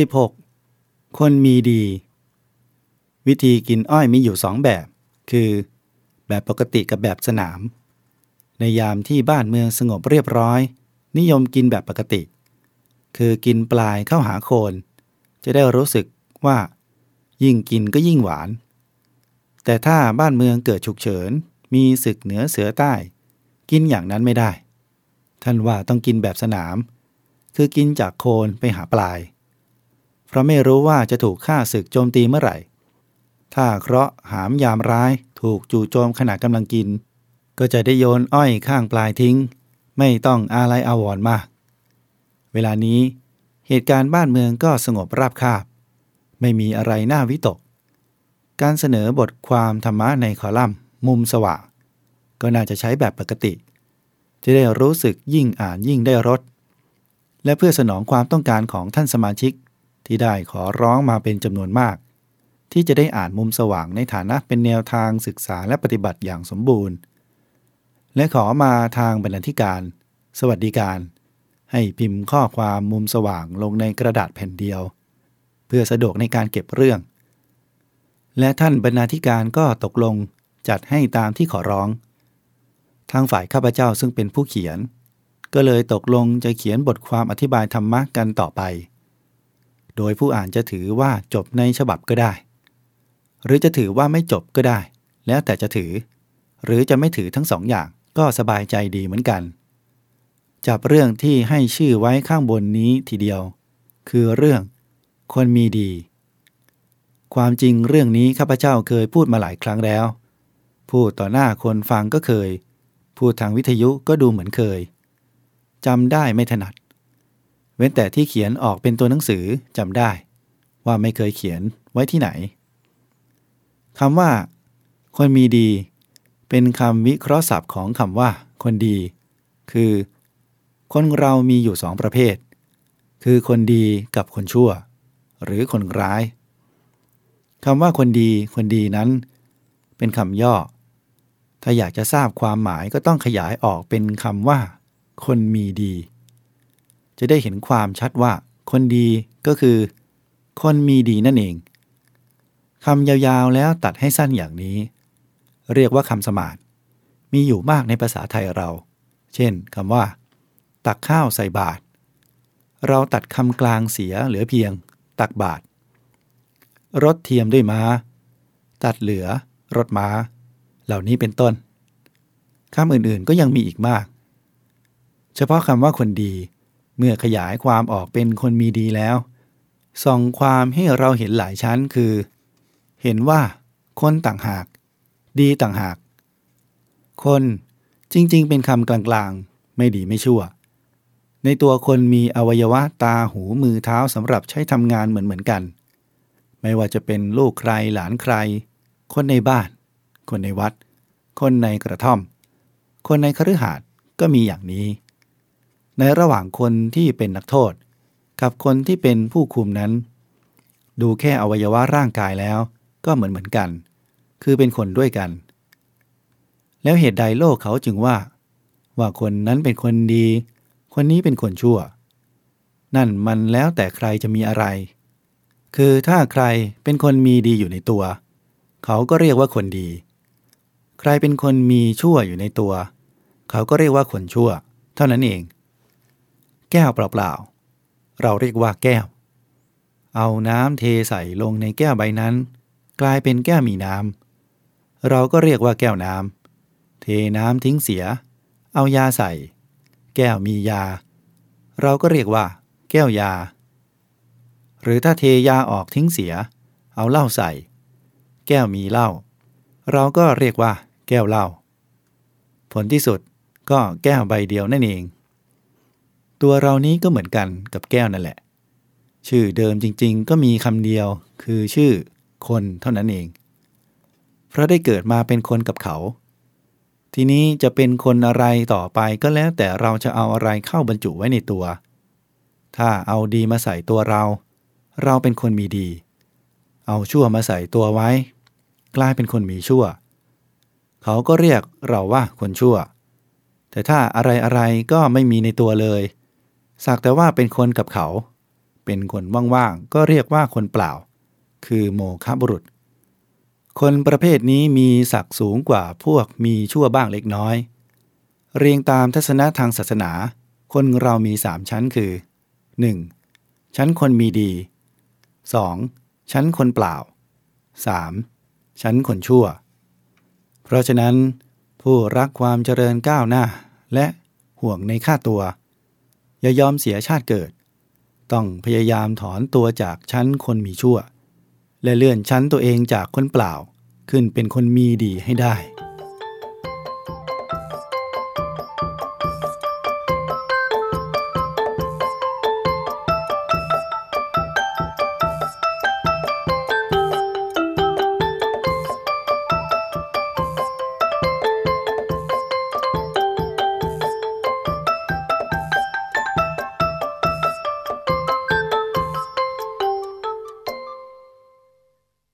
16. คนมีดี วิธีกินอ้อยมีอยู่สองแบบ คือ แบบปกติกับแบบสนาม ในยามที่บ้านเมืองสงบเรียบร้อย นิยมกินแบบปกติ คือกินปลายเข้าหาโคน จะได้รู้สึกว่า ยิ่งกินก็ยิ่งหวาน แต่ถ้าบ้านเมืองเกิดฉุกเฉิน มีศึกเหนือเสือใต้ กินอย่างนั้นไม่ได้ ท่านว่าต้องกินแบบสนาม คือกินจากโคนไปหาปลาย ราะไม่รู้ว่าจะถูกฆ่าศึกโจมตีเมื่อไหร่ ถ้าเคราะห์หามยามร้ายถูกจู่โจมขณะกำลังกิน ก็จะได้โยนอ้อยข้างปลายทิ้ง ไม่ต้องอาลัยอาวรณ์มาก เวลานี้ เหตุการณ์บ้านเมืองก็สงบราบคาบ ไม่มีอะไรน่าวิตก การเสนอบทความธรรมะในคอลัมน์ มุมสว่างก็น่าจะใช้แบบปกติ จะได้รู้สึกยิ่งอ่านยิ่งได้รสและเพื่อสนองความต้องการของท่านสมาชิก ที่ได้ขอร้องมาเป็นจำนวนมาก ที่จะได้อ่านมุมสว่างในฐานะเป็นแนวทางศึกษาและปฏิบัติอย่างสมบูรณ์ และขอมาทางบรรณาธิการ สวัสดิการ ให้พิมพ์ข้อความมุมสว่างลงในกระดาษแผ่นเดียว เพื่อสะดวกในการเก็บเรื่อง และท่านบรรณาธิการก็ตกลงจัดให้ตามที่ขอร้อง ทางฝ่ายข้าพเจ้าซึ่งเป็นผู้เขียน ก็เลยตกลงจะเขียนบทความอธิบายธรรมะกันต่อไป โดยผู้อ่านจะถือว่าจบในฉบับก็ได้ หรือจะถือว่าไม่จบก็ได้ แล้วแต่จะถือ หรือจะไม่ถือทั้งสองอย่างก็สบายใจดีเหมือนกัน จับเรื่องที่ให้ชื่อไว้ข้างบนนี้ทีเดียว คือเรื่องคนมีดี ความจริงเรื่องนี้ข้าพเจ้าเคยพูดมาหลายครั้งแล้ว พูดต่อหน้าคนฟังก็เคย พูดทางวิทยุก็ดูเหมือนเคยจำได้ไม่ถนัด เว้นแต่ที่เขียนออกเป็นตัวหนังสือจำได้ ว่าไม่เคยเขียนไว้ที่ไหนคำว่า คนมีดี เป็นคำวิเคราะห์ศัพท์ของคำว่า คนดี คือ คนเรามีอยู่สองประเภท คือคนดีกับคนชั่ว หรือคนร้ายคำว่าคนดี คนดีนั้น เป็นคำย่อ ถ้าอยากจะทราบความหมายก็ต้องขยายออกเป็นคำว่า คนมีดี จะได้เห็นความชัดว่าคนดีก็คือ คนมีดีนั่นเองคำยาวๆแล้วตัดให้สั้นอย่างนี้ เรียกว่าคำสมาธมีอยู่มากในภาษาไทยเรา เช่นคำว่า ตักข้าวใส่บาตรเราตัดคำกลางเสียเหลือเพียง ตักบาตรรถเทียมด้วยม้า ตัดเหลือ รถม้า เหล่านี้เป็นต้นคำอื่นๆก็ยังมีอีกมาก เฉพาะคำว่าคนดี เมื่อขยายความออกเป็นคนมีดีแล้ว ส่องความให้เราเห็นหลายชั้นคือ เห็นว่า คนต่างหาก ดีต่างหาก คนจริงๆ เป็นคำกลางๆ ไม่ดีไม่ชั่ว ในตัวคนมีอวัยวะตาหูมือเท้าสำหรับใช้ทำงานเหมือนๆกัน ไม่ว่าจะเป็นลูกใครหลานใคร คนในบ้าน คนในวัด คนในกระท่อม คนในคฤหาสน์ก็มีอย่างนี้ ในระหว่างคนที่เป็นนักโทษ กับคนที่เป็นผู้คุมนั้น ดูแค่อวัยวะร่างกายแล้วก็เหมือนเหมือนกัน คือเป็นคนด้วยกัน แล้วเหตุใดโลกเขาจึงว่า ว่าคนนั้นเป็นคนดี คนนี้เป็นคนชั่ว นั่นมันแล้วแต่ใครจะมีอะไร คือถ้าใครเป็นคนมีดีอยู่ในตัว เขาก็เรียกว่าคนดี ใครเป็นคนมีชั่วอยู่ในตัว เขาก็เรียกว่าคนชั่ว เท่านั้นเอง แก้วเปล่าๆ เราเรียกว่าแก้ว เอาน้ำเทใส่ลงในแก้วใบนั้น กลายเป็นแก้วมีน้ำเราก็เรียกว่าแก้วน้ำเทน้ำทิ้งเสีย เอายาใส่ แก้วมียา เราก็เรียกว่า แก้วยา หรือถ้าเทยาออกทิ้งเสีย เอาเหล้าใส่ แก้วมีเหล้าเราก็เรียกว่า แก้วเหล้าผลที่สุดก็แก้วใบเดียวนั่นเอง ตัวเรานี้ก็เหมือนกันกับแก้วนั่นแหละ ชื่อเดิมจริงๆ ก็มีคำเดียวคือชื่อคนเท่านั้นเอง เพราะได้เกิดมาเป็นคนกับเขา ทีนี้จะเป็นคนอะไรต่อไปก็แล้วแต่เราจะเอาอะไรเข้าบรรจุไว้ในตัว ถ้าเอาดีมาใส่ตัวเรา เราเป็นคนมีดี เอาชั่วมาใส่ตัวไว้ กลายเป็นคนมีชั่ว เขาก็เรียกเราว่าคนชั่วแต่ถ้าอะไรอะไรก็ไม่มีในตัวเลย สักแต่ว่าเป็นคนกับเขา เป็นคนว่างๆก็เรียกว่าคนเปล่า คือโมฆะบุรุษ คนประเภทนี้มีศักดิ์สูงกว่าพวกมีชั่วบ้างเล็กน้อย เรียงตามทัศนะทางศาสนา คนเรามีสามชั้นคือ 1. ชั้นคนมีดี 2. ชั้นคนเปล่า 3. ชั้นคนชั่ว เพราะฉะนั้น ผู้รักความเจริญก้าวหน้า และห่วงในค่าตัว อย่ายอมเสียชาติเกิด ต้องพยายามถอนตัวจากชั้นคนมีชั่ว และเลื่อนชั้นตัวเองจากคนเปล่า ขึ้นเป็นคนมีดีให้ได้